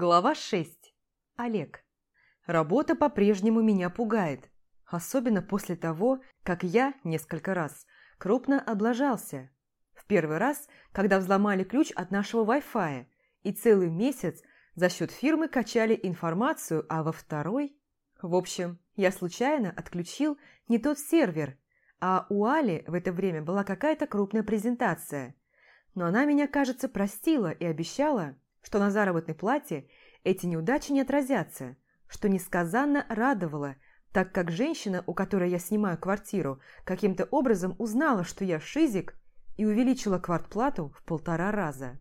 Глава 6. Олег. Работа по-прежнему меня пугает, особенно после того, как я несколько раз крупно облажался. В первый раз, когда взломали ключ от нашего Wi-Fi, и целый месяц за счет фирмы качали информацию, а во второй... В общем, я случайно отключил не тот сервер, а у Али в это время была какая-то крупная презентация. Но она меня, кажется, простила и обещала что на заработной плате эти неудачи не отразятся, что несказанно радовало, так как женщина, у которой я снимаю квартиру, каким-то образом узнала, что я шизик и увеличила квартплату в полтора раза.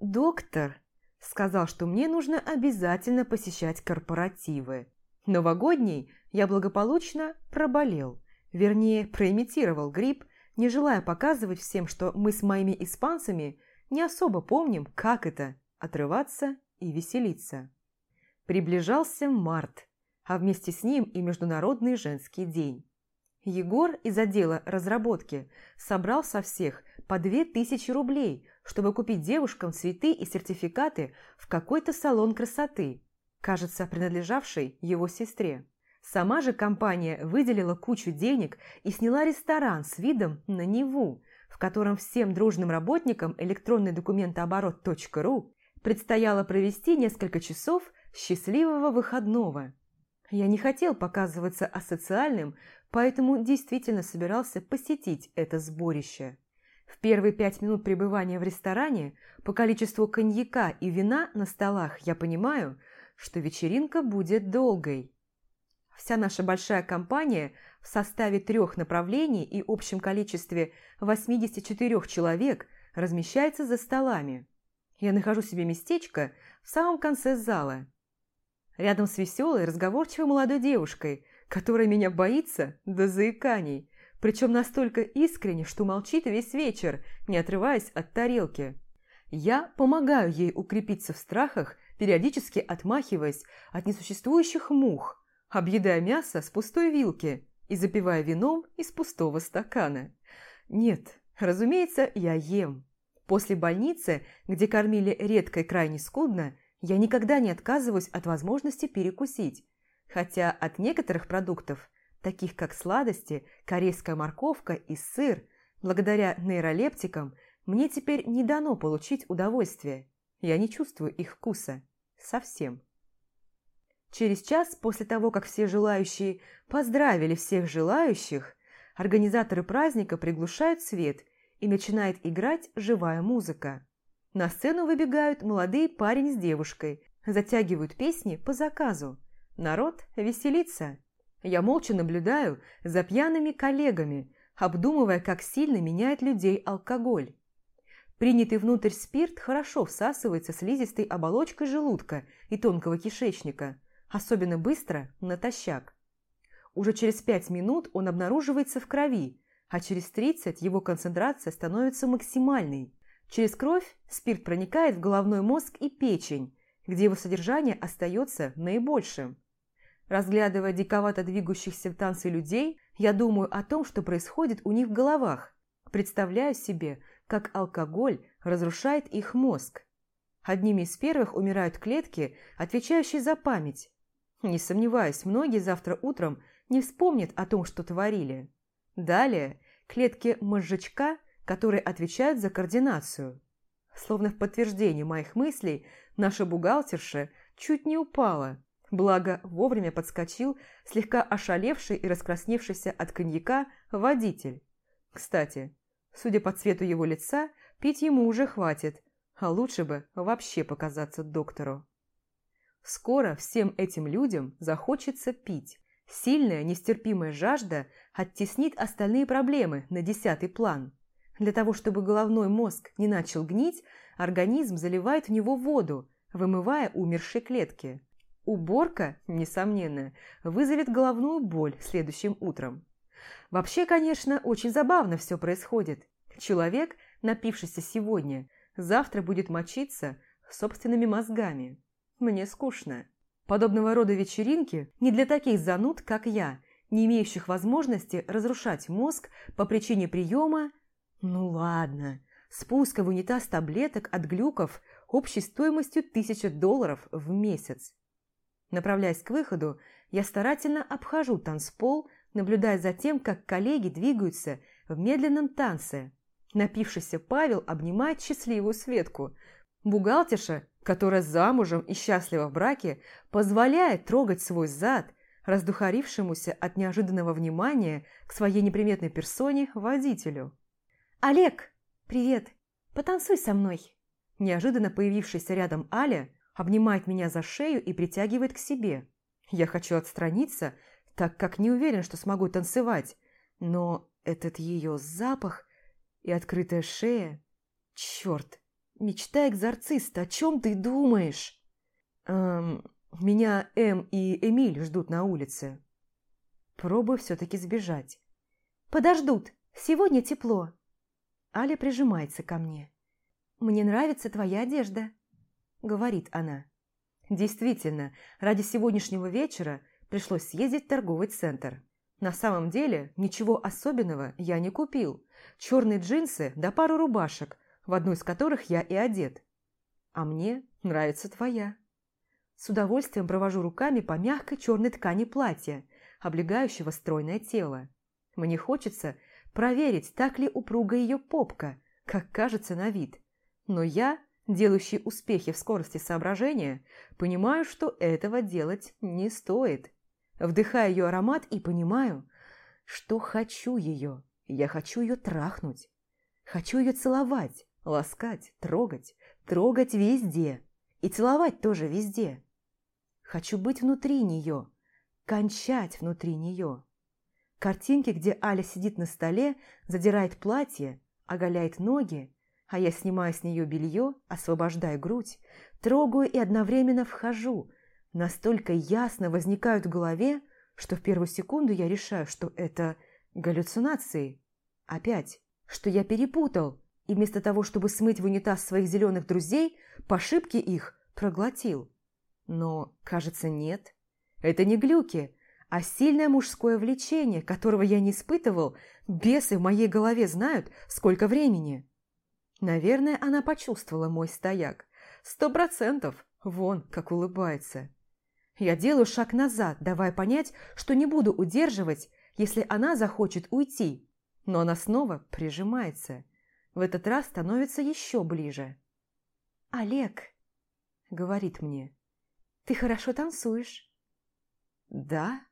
«Доктор», сказал, что мне нужно обязательно посещать корпоративы. Новогодний я благополучно проболел, вернее, проимитировал грипп, не желая показывать всем, что мы с моими испанцами не особо помним, как это отрываться и веселиться. Приближался март, а вместе с ним и Международный женский день. Егор из отдела разработки собрал со всех по две тысячи рублей, чтобы купить девушкам цветы и сертификаты в какой-то салон красоты, кажется, принадлежавший его сестре. Сама же компания выделила кучу денег и сняла ресторан с видом на Неву, в котором всем дружным работникам электронный документооборот.ру предстояло провести несколько часов счастливого выходного. Я не хотел показываться асоциальным, поэтому действительно собирался посетить это сборище. В первые пять минут пребывания в ресторане по количеству коньяка и вина на столах я понимаю, что вечеринка будет долгой. Вся наша большая компания в составе трех направлений и общем количестве 84 человек размещается за столами. Я нахожу себе местечко в самом конце зала, рядом с веселой, разговорчивой молодой девушкой, которая меня боится до заиканий, причем настолько искренне, что молчит весь вечер, не отрываясь от тарелки. Я помогаю ей укрепиться в страхах, периодически отмахиваясь от несуществующих мух, объедая мясо с пустой вилки и запивая вином из пустого стакана. Нет, разумеется, я ем. После больницы, где кормили редко и крайне скудно, я никогда не отказываюсь от возможности перекусить. Хотя от некоторых продуктов, таких как сладости, корейская морковка и сыр, благодаря нейролептикам, мне теперь не дано получить удовольствие. Я не чувствую их вкуса. Совсем. Через час после того, как все желающие поздравили всех желающих, организаторы праздника приглушают свет и начинает играть живая музыка. На сцену выбегают молодые парень с девушкой, затягивают песни по заказу. Народ веселится. Я молча наблюдаю за пьяными коллегами, обдумывая, как сильно меняет людей алкоголь. Принятый внутрь спирт хорошо всасывается слизистой оболочкой желудка и тонкого кишечника, особенно быстро натощак. Уже через пять минут он обнаруживается в крови, а через 30 его концентрация становится максимальной. Через кровь спирт проникает в головной мозг и печень, где его содержание остается наибольшим. Разглядывая диковато двигающихся в танце людей, я думаю о том, что происходит у них в головах. Представляю себе, как алкоголь разрушает их мозг. Одними из первых умирают клетки, отвечающие за память. Не сомневаюсь, многие завтра утром не вспомнят о том, что творили. Далее клетки мозжечка, которые отвечают за координацию. Словно в подтверждение моих мыслей, наша бухгалтерша чуть не упала, благо вовремя подскочил слегка ошалевший и раскрасневшийся от коньяка водитель. Кстати, судя по цвету его лица, пить ему уже хватит, а лучше бы вообще показаться доктору. Скоро всем этим людям захочется пить, Сильная, нестерпимая жажда оттеснит остальные проблемы на десятый план. Для того, чтобы головной мозг не начал гнить, организм заливает в него воду, вымывая умершие клетки. Уборка, несомненно, вызовет головную боль следующим утром. Вообще, конечно, очень забавно все происходит. Человек, напившийся сегодня, завтра будет мочиться собственными мозгами. Мне скучно. Подобного рода вечеринки не для таких зануд, как я, не имеющих возможности разрушать мозг по причине приема... Ну ладно, спуска в унитаз таблеток от глюков общей стоимостью 1000 долларов в месяц. Направляясь к выходу, я старательно обхожу танцпол, наблюдая за тем, как коллеги двигаются в медленном танце. Напившийся Павел обнимает счастливую Светку. Бухгалтерша, которая замужем и счастлива в браке, позволяет трогать свой зад, раздухарившемуся от неожиданного внимания к своей неприметной персоне водителю. «Олег, привет! Потанцуй со мной!» Неожиданно появившаяся рядом Аля обнимает меня за шею и притягивает к себе. Я хочу отстраниться, так как не уверен, что смогу танцевать, но этот ее запах и открытая шея... Черт, мечта экзорциста, о чем ты думаешь? Эм, меня Эм и Эмиль ждут на улице. Пробую все-таки сбежать. Подождут, сегодня тепло. Аля прижимается ко мне. «Мне нравится твоя одежда», — говорит она. Действительно, ради сегодняшнего вечера пришлось съездить в торговый центр. На самом деле, ничего особенного я не купил. Черные джинсы да пару рубашек, в одну из которых я и одет. А мне нравится твоя. С удовольствием провожу руками по мягкой черной ткани платья, облегающего стройное тело. Мне хочется проверить, так ли упруга ее попка, как кажется на вид. Но я, делающий успехи в скорости соображения, понимаю, что этого делать не стоит. Вдыхаю ее аромат и понимаю, что хочу ее. Я хочу ее трахнуть. Хочу ее целовать, ласкать, трогать, трогать везде. И целовать тоже везде. Хочу быть внутри нее, кончать внутри нее. Картинки, где Аля сидит на столе, задирает платье, оголяет ноги, а я снимаю с нее белье, освобождаю грудь, трогаю и одновременно вхожу. Настолько ясно возникают в голове, что в первую секунду я решаю, что это галлюцинации. Опять, что я перепутал, и вместо того, чтобы смыть в унитаз своих зеленых друзей, по ошибке их проглотил. Но, кажется, нет. Это не глюки, а сильное мужское влечение, которого я не испытывал, бесы в моей голове знают, сколько времени. Наверное, она почувствовала мой стояк. Сто процентов. Вон, как улыбается. Я делаю шаг назад, давая понять, что не буду удерживать, если она захочет уйти. Но она снова прижимается. В этот раз становится еще ближе. «Олег», — говорит мне, — «ты хорошо танцуешь». «Да?»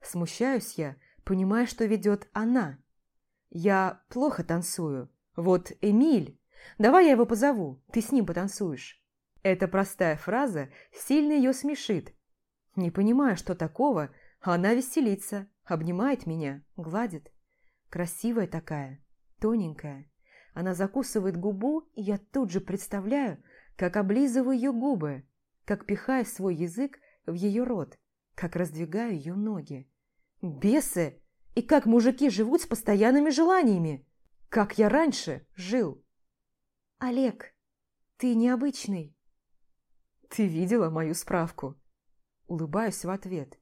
Смущаюсь я, понимая, что ведет она. «Я плохо танцую, «Вот Эмиль, давай я его позову, ты с ним потанцуешь». Эта простая фраза сильно ее смешит. Не понимая, что такого, она веселится, обнимает меня, гладит. Красивая такая, тоненькая. Она закусывает губу, и я тут же представляю, как облизываю ее губы, как пихаю свой язык в ее рот, как раздвигаю ее ноги. Бесы! И как мужики живут с постоянными желаниями! как я раньше жил. Олег, ты необычный. Ты видела мою справку? Улыбаюсь в ответ.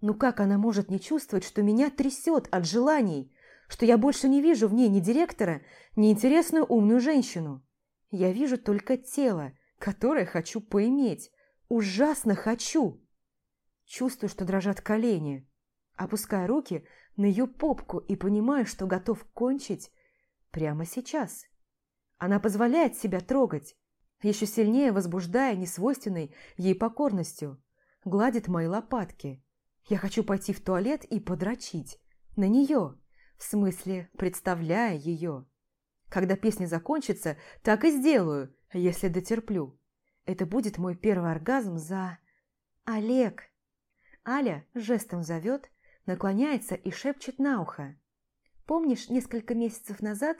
Ну как она может не чувствовать, что меня трясет от желаний, что я больше не вижу в ней ни директора, ни интересную умную женщину? Я вижу только тело, которое хочу поиметь. Ужасно хочу. Чувствую, что дрожат колени. Опускаю руки на ее попку и понимаю, что готов кончить Прямо сейчас. Она позволяет себя трогать, еще сильнее возбуждая несвойственной ей покорностью. Гладит мои лопатки. Я хочу пойти в туалет и подрочить. На нее. В смысле, представляя ее. Когда песня закончится, так и сделаю, если дотерплю. Это будет мой первый оргазм за... Олег. Аля жестом зовет, наклоняется и шепчет на ухо. Помнишь, несколько месяцев назад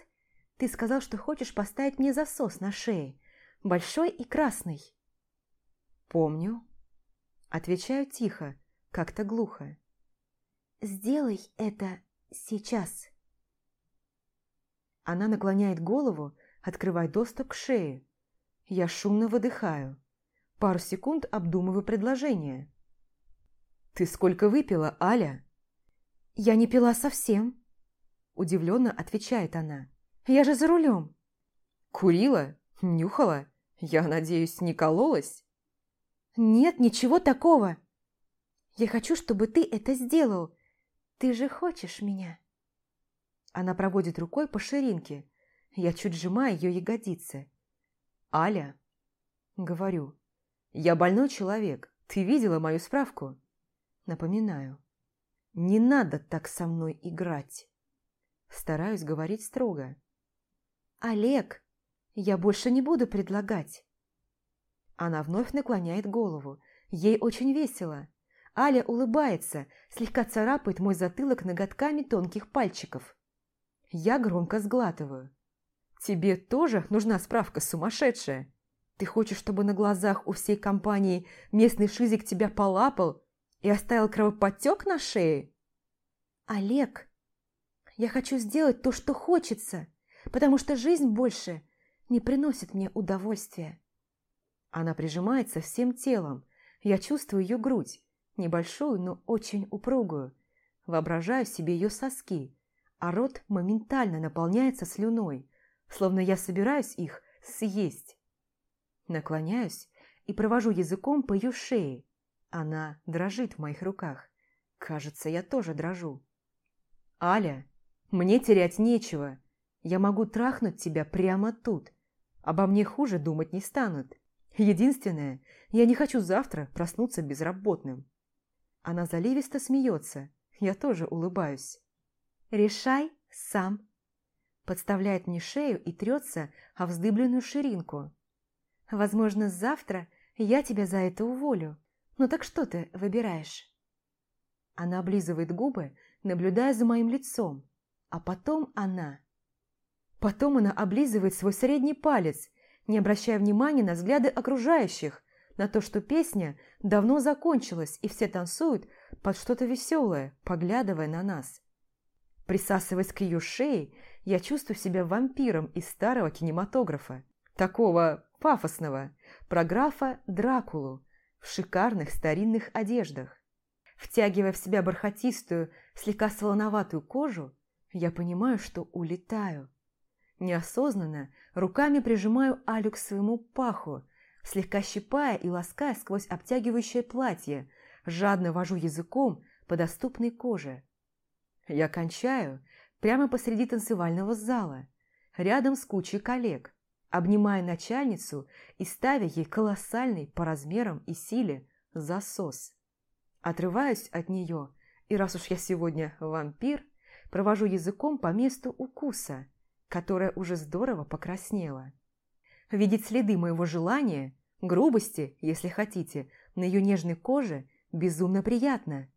ты сказал, что хочешь поставить мне засос на шее, большой и красный?» «Помню». Отвечаю тихо, как-то глухо. «Сделай это сейчас». Она наклоняет голову, открывая доступ к шее. Я шумно выдыхаю. Пару секунд обдумываю предложение. «Ты сколько выпила, Аля?» «Я не пила совсем», Удивленно отвечает она. «Я же за рулем». «Курила? Нюхала? Я надеюсь, не кололась? Нет, ничего такого. Я хочу, чтобы ты это сделал. Ты же хочешь меня. Она проводит рукой по ширинке. Я чуть сжимаю ее ягодицы. «Аля», — говорю, — «я больной человек. Ты видела мою справку?» Напоминаю. «Не надо так со мной играть». Стараюсь говорить строго. «Олег, я больше не буду предлагать». Она вновь наклоняет голову. Ей очень весело. Аля улыбается, слегка царапает мой затылок ноготками тонких пальчиков. Я громко сглатываю. «Тебе тоже нужна справка сумасшедшая? Ты хочешь, чтобы на глазах у всей компании местный шизик тебя полапал и оставил кровоподтек на шее?» «Олег, я хочу сделать то, что хочется, потому что жизнь больше не приносит мне удовольствия». Она прижимается всем телом. Я чувствую ее грудь, небольшую, но очень упругую. Воображаю себе ее соски, а рот моментально наполняется слюной, словно я собираюсь их съесть. Наклоняюсь и провожу языком по ее шее. Она дрожит в моих руках. Кажется, я тоже дрожу. «Аля, мне терять нечего. Я могу трахнуть тебя прямо тут. Обо мне хуже думать не станут. Единственное, я не хочу завтра проснуться безработным». Она заливисто смеется. Я тоже улыбаюсь. «Решай сам», подставляет мне шею и трется о вздыбленную ширинку. «Возможно, завтра я тебя за это уволю. Ну так что ты выбираешь?» Она облизывает губы, наблюдая за моим лицом, а потом она... Потом она облизывает свой средний палец, не обращая внимания на взгляды окружающих, на то, что песня давно закончилась, и все танцуют под что-то веселое, поглядывая на нас. Присасываясь к ее шее, я чувствую себя вампиром из старого кинематографа, такого пафосного, про графа Дракулу в шикарных старинных одеждах. Втягивая в себя бархатистую, слегка солоноватую кожу, я понимаю, что улетаю. Неосознанно руками прижимаю Алю к своему паху, слегка щипая и лаская сквозь обтягивающее платье, жадно вожу языком по доступной коже. Я кончаю прямо посреди танцевального зала, рядом с кучей коллег, обнимая начальницу и ставя ей колоссальный по размерам и силе засос. Отрываюсь от нее, и раз уж я сегодня вампир, провожу языком по месту укуса, которое уже здорово покраснело. Видеть следы моего желания, грубости, если хотите, на ее нежной коже безумно приятно.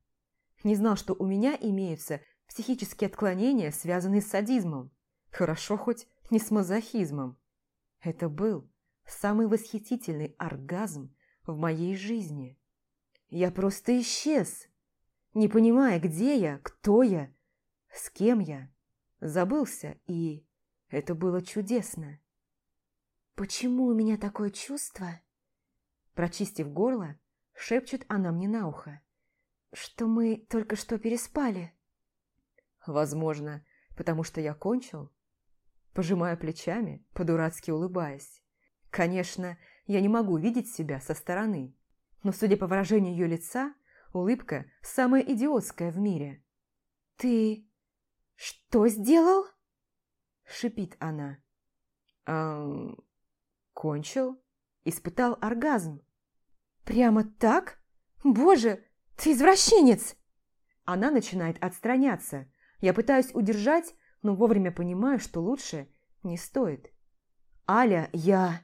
Не знал, что у меня имеются психические отклонения, связанные с садизмом. Хорошо хоть не с мазохизмом. Это был самый восхитительный оргазм в моей жизни. Я просто исчез, не понимая, где я, кто я, с кем я. Забылся, и это было чудесно. «Почему у меня такое чувство?» Прочистив горло, шепчет она мне на ухо. «Что мы только что переспали?» Возможно, потому что я кончил? Пожимая плечами, по-дурацки улыбаясь. Конечно, я не могу видеть себя со стороны, но, судя по выражению ее лица, улыбка самая идиотская в мире. «Ты что сделал?» – шипит она. «Эм, кончил? Испытал оргазм». «Прямо так? Боже, ты извращенец!» Она начинает отстраняться, я пытаюсь удержать, но вовремя понимаю, что лучше не стоит. «Аля, я...»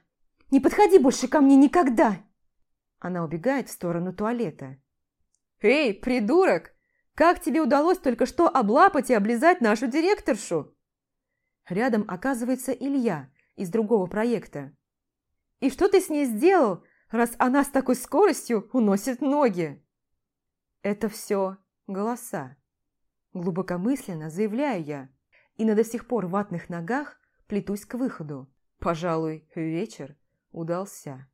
«Не подходи больше ко мне никогда!» Она убегает в сторону туалета. «Эй, придурок! Как тебе удалось только что облапать и облизать нашу директоршу?» Рядом оказывается Илья из другого проекта. «И что ты с ней сделал, раз она с такой скоростью уносит ноги?» Это все голоса. Глубокомысленно заявляю я, и на до сих пор ватных ногах плетусь к выходу. Пожалуй, вечер удался.